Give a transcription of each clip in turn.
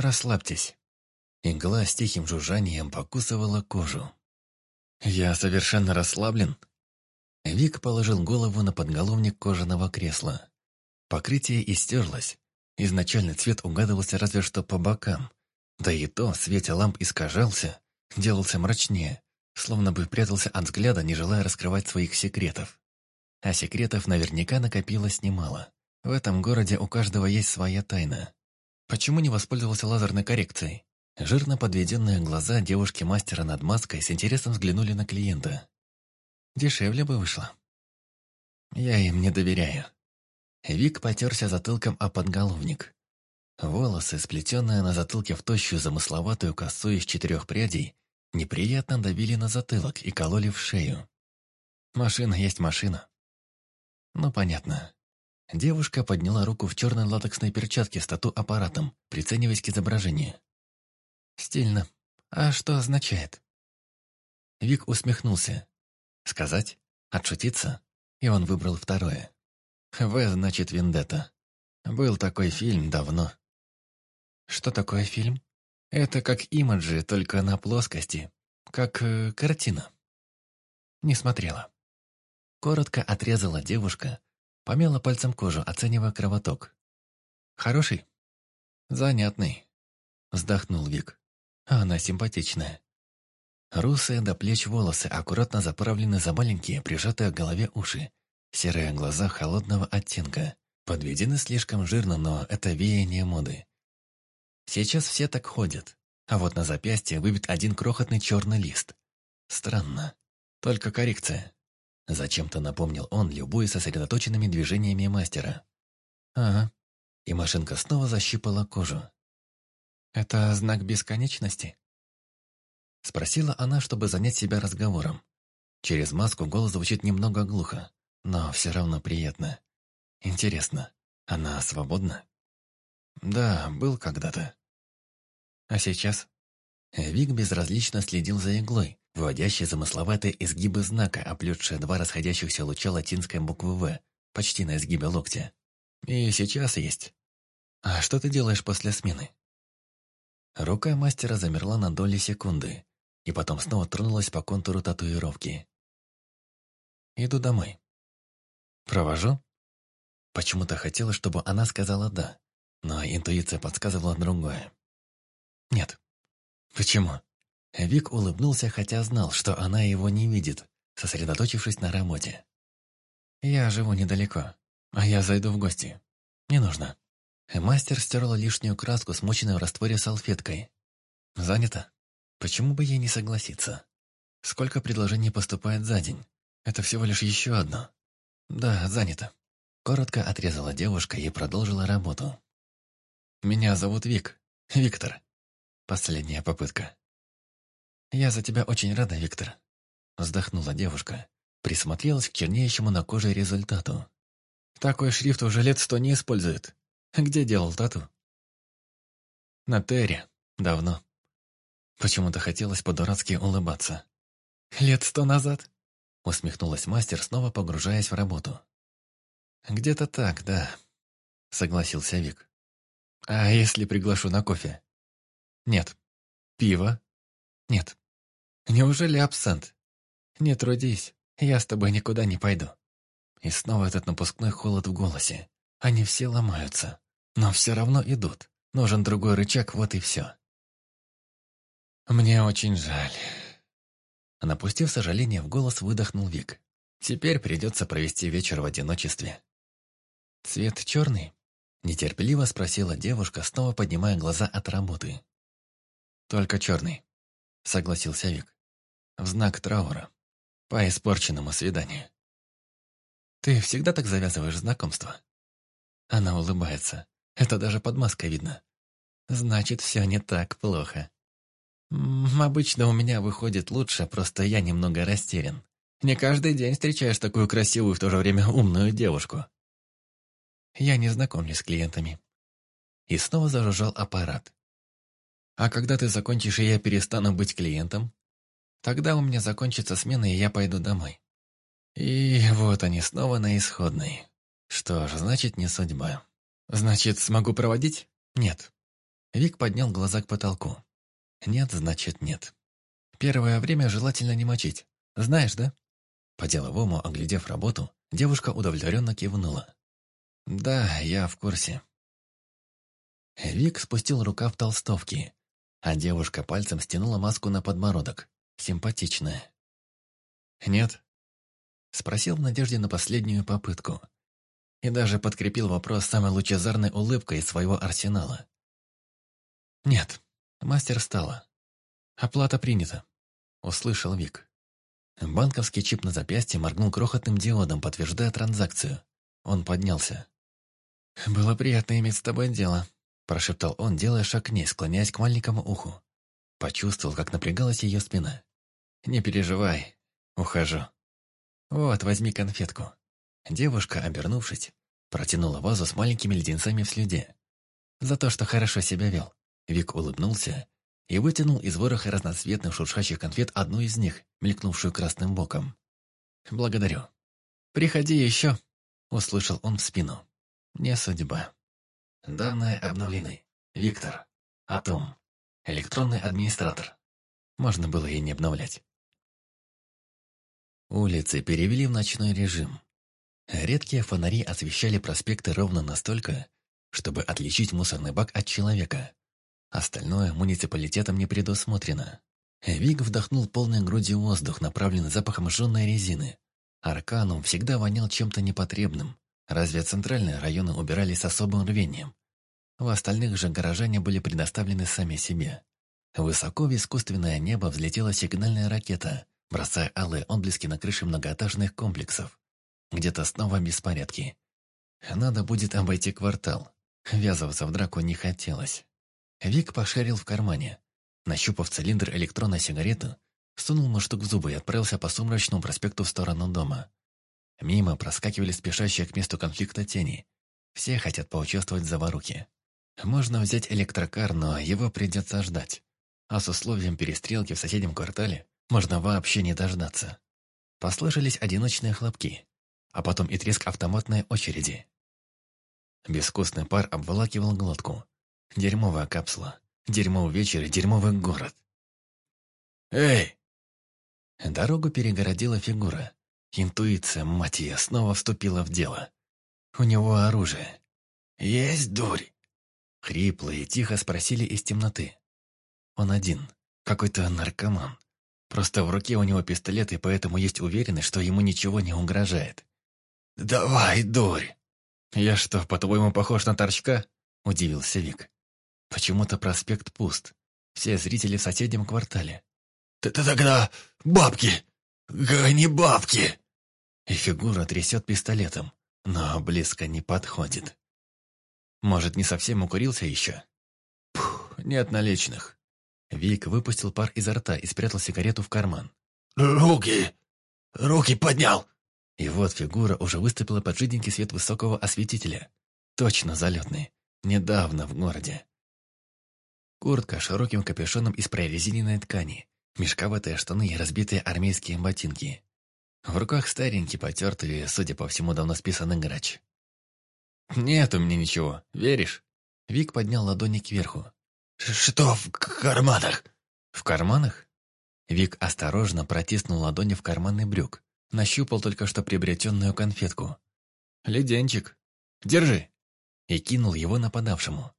расслабьтесь». Игла с тихим жужжанием покусывала кожу. «Я совершенно расслаблен?» Вик положил голову на подголовник кожаного кресла. Покрытие истерлось. Изначальный цвет угадывался разве что по бокам. Да и то в свете ламп искажался, делался мрачнее, словно бы прятался от взгляда, не желая раскрывать своих секретов. А секретов наверняка накопилось немало. В этом городе у каждого есть своя тайна. Почему не воспользовался лазерной коррекцией? Жирно подведенные глаза девушки-мастера над маской с интересом взглянули на клиента. Дешевле бы вышло. Я им не доверяю. Вик потерся затылком о подголовник. Волосы, сплетенные на затылке в тощую замысловатую косу из четырех прядей, неприятно давили на затылок и кололи в шею. Машина есть машина. Ну, понятно. Девушка подняла руку в черной латексной перчатке с тату-аппаратом, прицениваясь к изображению. «Стильно. А что означает?» Вик усмехнулся. «Сказать? Отшутиться?» И он выбрал второе. «В» значит «Вендетта». Был такой фильм давно. Что такое фильм? Это как имиджи, только на плоскости. Как э, картина. Не смотрела. Коротко отрезала девушка, помела пальцем кожу, оценивая кровоток. Хороший? Занятный. Вздохнул Вик. Она симпатичная. Русые до плеч волосы аккуратно заправлены за маленькие, прижатые к голове уши. Серые глаза холодного оттенка. Подведены слишком жирно, но это веяние моды. Сейчас все так ходят. А вот на запястье выбит один крохотный черный лист. Странно. Только коррекция. Зачем-то напомнил он, любуя сосредоточенными движениями мастера. Ага. И машинка снова защипала кожу. «Это знак бесконечности?» Спросила она, чтобы занять себя разговором. Через маску голос звучит немного глухо, но все равно приятно. Интересно, она свободна? Да, был когда-то. А сейчас? Вик безразлично следил за иглой, выводящей замысловатые изгибы знака, оплетшие два расходящихся луча латинской буквы «В», почти на изгибе локтя. И сейчас есть. А что ты делаешь после смены? Рука мастера замерла на доли секунды, и потом снова тронулась по контуру татуировки. «Иду домой». «Провожу?» Почему-то хотелось, чтобы она сказала «да», но интуиция подсказывала другое. «Нет». «Почему?» Вик улыбнулся, хотя знал, что она его не видит, сосредоточившись на работе. «Я живу недалеко, а я зайду в гости. Не нужно». Мастер стерла лишнюю краску, смоченную в растворе салфеткой. «Занято? Почему бы ей не согласиться? Сколько предложений поступает за день? Это всего лишь еще одно. Да, занято». Коротко отрезала девушка и продолжила работу. «Меня зовут Вик. Виктор. Последняя попытка». «Я за тебя очень рада, Виктор», — вздохнула девушка. Присмотрелась к чернеющему на коже результату. «Такой шрифт уже лет сто не использует. Где делал тату?» «На Терре. Давно». Почему-то хотелось по-дурацки улыбаться. «Лет сто назад?» — усмехнулась мастер, снова погружаясь в работу. «Где-то так, да», — согласился Вик. «А если приглашу на кофе?» «Нет». «Пиво?» «Нет». «Неужели абсент?» «Не трудись, я с тобой никуда не пойду». И снова этот напускной холод в голосе. Они все ломаются, но все равно идут. Нужен другой рычаг, вот и все. «Мне очень жаль». Напустив сожаление в голос, выдохнул Вик. «Теперь придется провести вечер в одиночестве». «Цвет черный?» – нетерпеливо спросила девушка, снова поднимая глаза от работы. «Только черный», – согласился Вик. «В знак траура. По испорченному свиданию». «Ты всегда так завязываешь знакомство?» Она улыбается. Это даже под маской видно. «Значит, все не так плохо». «Обычно у меня выходит лучше, просто я немного растерян. Не каждый день встречаешь такую красивую в то же время умную девушку». Я не знакомлюсь с клиентами. И снова зажужжал аппарат. А когда ты закончишь, и я перестану быть клиентом, тогда у меня закончится смена, и я пойду домой. И вот они снова на исходной. Что ж, значит, не судьба. Значит, смогу проводить? Нет. Вик поднял глаза к потолку. Нет, значит нет. Первое время желательно не мочить. Знаешь, да? По-деловому, оглядев работу, девушка удовлетворенно кивнула. Да, я в курсе. Вик спустил рукав толстовки, а девушка пальцем стянула маску на подбородок. Симпатичная. «Нет?» Спросил в надежде на последнюю попытку. И даже подкрепил вопрос самой лучезарной улыбкой из своего арсенала. «Нет, мастер стала. Оплата принята», — услышал Вик. Банковский чип на запястье моргнул крохотным диодом, подтверждая транзакцию. Он поднялся. «Было приятно иметь с тобой дело», Прошептал он, делая шаг к ней, склоняясь к маленькому уху. Почувствовал, как напрягалась ее спина. «Не переживай, ухожу. Вот, возьми конфетку». Девушка, обернувшись, протянула вазу с маленькими леденцами в слюде. За то, что хорошо себя вел. Вик улыбнулся и вытянул из вороха разноцветных шуршащих конфет одну из них, мелькнувшую красным боком. «Благодарю. Приходи еще», — услышал он в спину. «Не судьба». Данные обновлены. Виктор. Атом. Электронный администратор. Можно было и не обновлять. Улицы перевели в ночной режим. Редкие фонари освещали проспекты ровно настолько, чтобы отличить мусорный бак от человека. Остальное муниципалитетом не предусмотрено. Вик вдохнул полной грудью воздух, направленный запахом жженной резины. Арканум всегда вонял чем-то непотребным, Разве центральные районы убирали с особым рвением? В остальных же горожане были предоставлены сами себе. Высоко в искусственное небо взлетела сигнальная ракета, бросая алые отблески на крыши многоэтажных комплексов. Где-то снова беспорядки. Надо будет обойти квартал. Ввязываться в драку не хотелось. Вик пошарил в кармане. Нащупав цилиндр электронной сигареты, сунул муштук в зубы и отправился по сумрачному проспекту в сторону дома. Мимо проскакивали спешащие к месту конфликта тени. Все хотят поучаствовать в заварухе. Можно взять электрокар, но его придется ждать. А с условием перестрелки в соседнем квартале можно вообще не дождаться. Послышались одиночные хлопки, а потом и треск автоматной очереди. Безвкусный пар обволакивал глотку. Дерьмовая капсула. Дерьмовый вечер и дерьмовый город. «Эй!» Дорогу перегородила фигура. Интуиция, мать ее, снова вступила в дело. У него оружие. «Есть дурь!» Хрипло и тихо спросили из темноты. Он один, какой-то наркоман. Просто в руке у него пистолет, и поэтому есть уверенность, что ему ничего не угрожает. «Давай, дурь!» «Я что, по-твоему, похож на торчка?» – удивился Вик. Почему-то проспект пуст. Все зрители в соседнем квартале. «Ты тогда бабки! Гони бабки!» И фигура трясет пистолетом, но близко не подходит. Может, не совсем укурился еще? Пух, нет наличных. Вик выпустил пар изо рта и спрятал сигарету в карман. «Руки! Руки поднял!» И вот фигура уже выступила под жиденький свет высокого осветителя. Точно залетный. Недавно в городе. Куртка широким капюшоном из прорезиненной ткани, мешковатые штаны и разбитые армейские ботинки. В руках старенький, потертый, судя по всему, давно списанный грач. «Нет у меня ничего, веришь?» Вик поднял ладони кверху. «Что в карманах?» «В карманах?» Вик осторожно протиснул ладони в карманы брюк, нащупал только что приобретенную конфетку. «Леденчик, держи!» И кинул его нападавшему.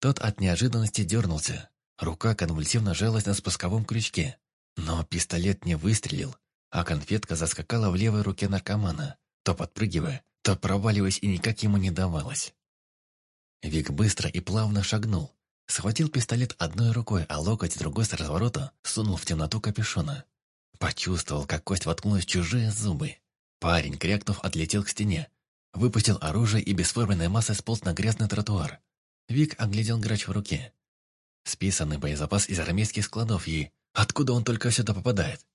Тот от неожиданности дернулся. Рука конвульсивно жалась на спусковом крючке. Но пистолет не выстрелил, а конфетка заскакала в левой руке наркомана, то подпрыгивая, то проваливаясь и никак ему не давалось. Вик быстро и плавно шагнул, схватил пистолет одной рукой, а локоть другой с разворота сунул в темноту капюшона. Почувствовал, как кость воткнулась в чужие зубы. Парень, крякнув, отлетел к стене, выпустил оружие и бесформенной массой сполз на грязный тротуар. Вик оглядел грач в руке. Списанный боезапас из армейских складов и... Откуда он только сюда попадает?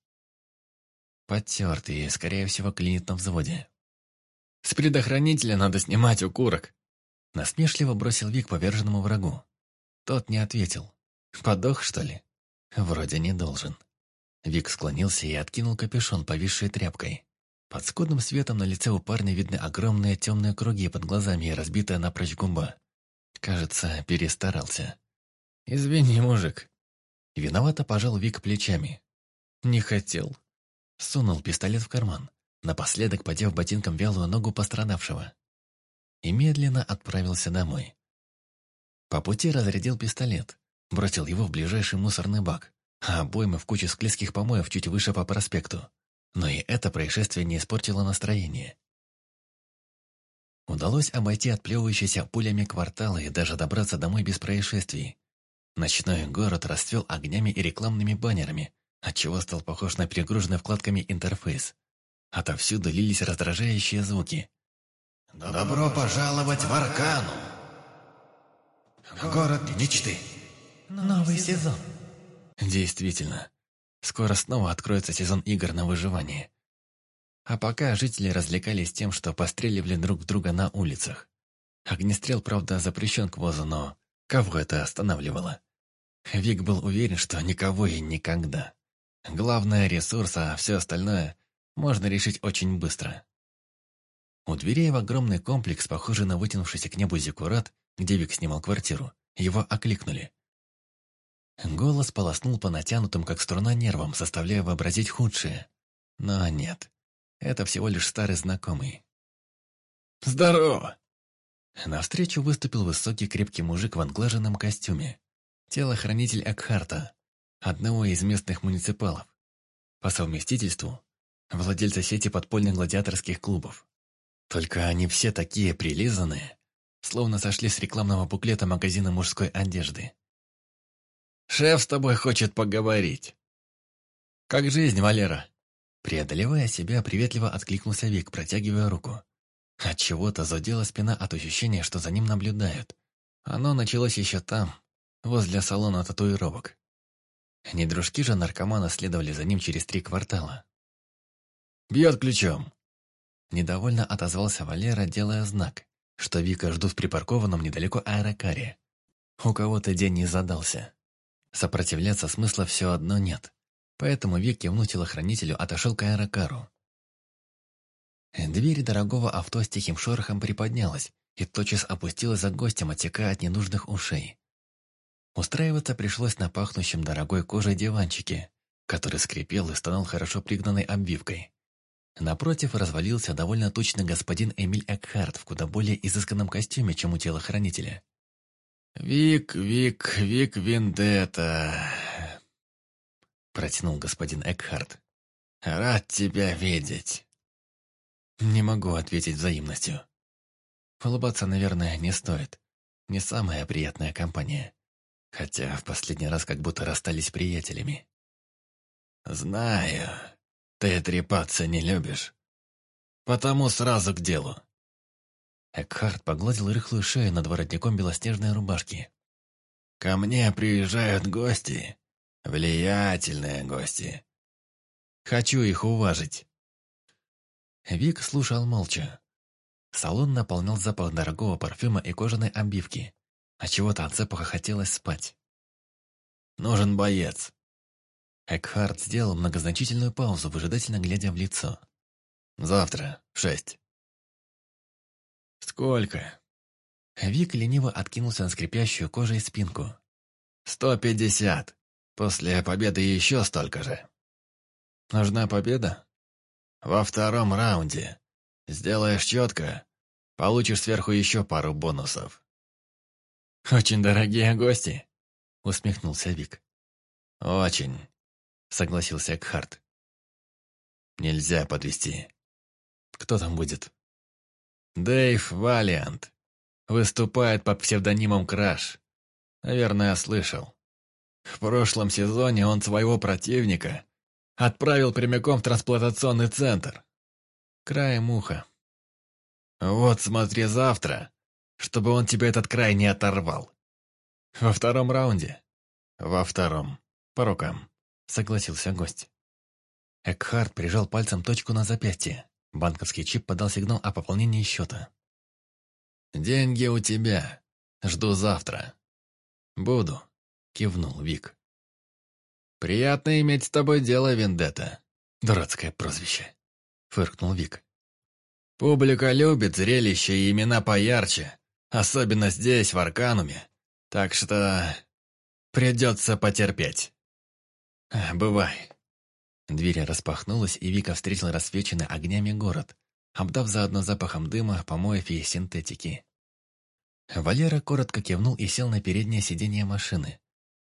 Потертый, скорее всего, клинит на взводе. «С предохранителя надо снимать укурок!» Насмешливо бросил Вик поверженному врагу. Тот не ответил. «Подох, что ли?» «Вроде не должен». Вик склонился и откинул капюшон, повисший тряпкой. Под скудным светом на лице у парня видны огромные темные круги под глазами и разбитая напрочь губа. Кажется, перестарался. «Извини, мужик». Виновато пожал Вик плечами. «Не хотел». Сунул пистолет в карман, напоследок подев ботинком вялую ногу пострадавшего. И медленно отправился домой. По пути разрядил пистолет, бросил его в ближайший мусорный бак, а обоймы в кучу склизких помоев чуть выше по проспекту. Но и это происшествие не испортило настроение. Удалось обойти отплевывающиеся пулями кварталы и даже добраться домой без происшествий. Ночной город расцвел огнями и рекламными баннерами, отчего стал похож на перегруженный вкладками интерфейс. Отовсюду лились раздражающие звуки. «Добро пожаловать в Аркану! Город мечты! Новый сезон!» Действительно, скоро снова откроется сезон игр на выживание. А пока жители развлекались тем, что постреливали друг друга на улицах. Огнестрел, правда, запрещен к ВОЗу, но кого это останавливало? Вик был уверен, что никого и никогда. Главное – ресурс, а все остальное можно решить очень быстро. У дверей в огромный комплекс, похожий на вытянувшийся к небу зиккурат, где Вик снимал квартиру, его окликнули. Голос полоснул по натянутым, как струна, нервам, заставляя вообразить худшее. Но нет, это всего лишь старый знакомый. «Здорово!» Навстречу выступил высокий крепкий мужик в англаженном костюме. Телохранитель Акхарта, одного из местных муниципалов. По совместительству, владельца сети подпольных гладиаторских клубов. Только они все такие прилизанные, словно сошли с рекламного буклета магазина мужской одежды. «Шеф с тобой хочет поговорить». «Как жизнь, Валера?» Преодолевая себя, приветливо откликнулся Вик, протягивая руку. От чего то задела спина от ощущения, что за ним наблюдают. Оно началось еще там, возле салона татуировок. Недружки же наркомана следовали за ним через три квартала. «Бьет ключом!» Недовольно отозвался Валера, делая знак, что Вика ждут в припаркованном недалеко аэрокаре. У кого-то день не задался. Сопротивляться смысла все одно нет. Поэтому Вик кивнул телохранителю, отошел к аэрокару. Дверь дорогого авто с тихим шорохом приподнялась и тотчас опустилась за гостем, отекая от ненужных ушей. Устраиваться пришлось на пахнущем дорогой кожей диванчике, который скрипел и стонал хорошо пригнанной обвивкой. Напротив развалился довольно тучный господин Эмиль Экхарт в куда более изысканном костюме, чем у телохранителя. «Вик, Вик, Вик Виндетта», — протянул господин Экхарт. «Рад тебя видеть». Не могу ответить взаимностью. Улыбаться, наверное, не стоит. Не самая приятная компания. Хотя в последний раз как будто расстались приятелями. «Знаю, ты трепаться не любишь. Потому сразу к делу». Экхард погладил рыхлую шею над воротником белоснежной рубашки. «Ко мне приезжают гости, влиятельные гости. Хочу их уважить». Вик слушал молча. Салон наполнял запах дорогого парфюма и кожаной обивки. А чего-то от запаха хотелось спать. «Нужен боец». Экхард сделал многозначительную паузу, выжидательно глядя в лицо. «Завтра, в шесть». «Сколько?» Вик лениво откинулся на скрипящую кожей спинку. «Сто пятьдесят. После победы еще столько же». «Нужна победа?» «Во втором раунде. Сделаешь четко, получишь сверху еще пару бонусов». «Очень дорогие гости», — усмехнулся Вик. «Очень», — согласился Экхарт. «Нельзя подвести. Кто там будет?» «Дэйв Валиант. Выступает под псевдонимом Краш. Наверное, слышал. В прошлом сезоне он своего противника отправил прямиком в трансплантационный центр. Краем уха. Вот смотри завтра, чтобы он тебе этот край не оторвал. Во втором раунде? Во втором. По рукам. Согласился гость. Экхард прижал пальцем точку на запястье. Банковский чип подал сигнал о пополнении счета. «Деньги у тебя. Жду завтра». «Буду», — кивнул Вик. «Приятно иметь с тобой дело, Вендетта». «Дурацкое прозвище», — фыркнул Вик. «Публика любит зрелища и имена поярче, особенно здесь, в Аркануме. Так что...» Придется потерпеть. Бывай. Дверь распахнулась, и Вика встретил рассвеченный огнями город, обдав заодно запахом дыма, помоев и синтетики. Валера коротко кивнул и сел на переднее сиденье машины.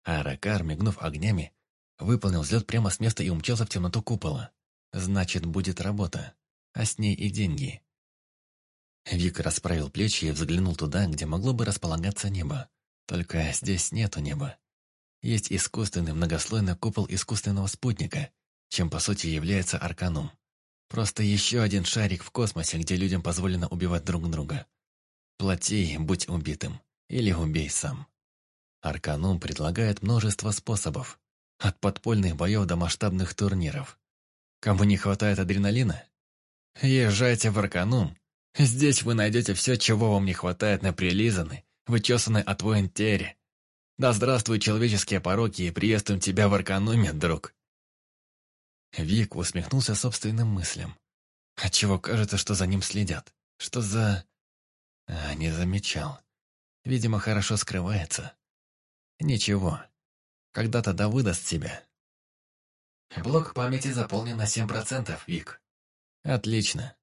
Аэрокар, мигнув огнями, выполнил взлет прямо с места и умчался в темноту купола. Значит, будет работа, а с ней и деньги. Вик расправил плечи и взглянул туда, где могло бы располагаться небо. Только здесь нету неба. Есть искусственный многослойный купол искусственного спутника, чем по сути является Арканум. Просто еще один шарик в космосе, где людям позволено убивать друг друга. Плати, будь убитым, или убей сам. Арканум предлагает множество способов, от подпольных боев до масштабных турниров. Кому не хватает адреналина? Езжайте в Арканум. Здесь вы найдете все, чего вам не хватает на прилизанной, вычесанной от воин тере. Да здравствуют человеческие пороки и приветствуем тебя в Аркануме, друг. Вик усмехнулся собственным мыслям. Отчего кажется, что за ним следят. Что за... А, не замечал. Видимо, хорошо скрывается. Ничего. Когда-то да выдаст себя. Блок памяти заполнен на 7%, Вик. Отлично.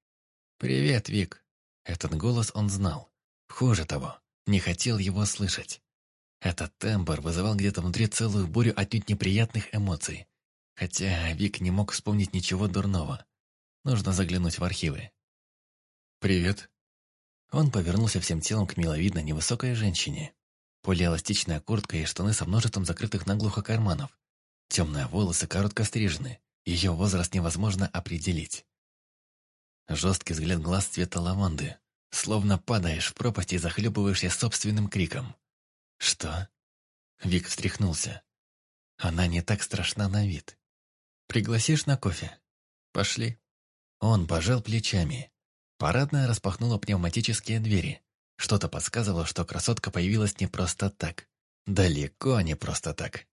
Привет, Вик. Этот голос он знал. Хуже того, не хотел его слышать. Этот тембр вызывал где-то внутри целую бурю отнюдь неприятных эмоций. Хотя Вик не мог вспомнить ничего дурного. Нужно заглянуть в архивы. «Привет». Он повернулся всем телом к миловидной невысокой женщине. Полиэластичная куртка и штаны со множеством закрытых наглухо карманов. Темные волосы коротко стрижены. Ее возраст невозможно определить. Жесткий взгляд глаз цвета лаванды. Словно падаешь в пропасть и захлебываешься собственным криком. «Что?» Вик встряхнулся. Она не так страшна на вид. «Пригласишь на кофе?» «Пошли». Он пожал плечами. Парадная распахнула пневматические двери. Что-то подсказывало, что красотка появилась не просто так. Далеко не просто так.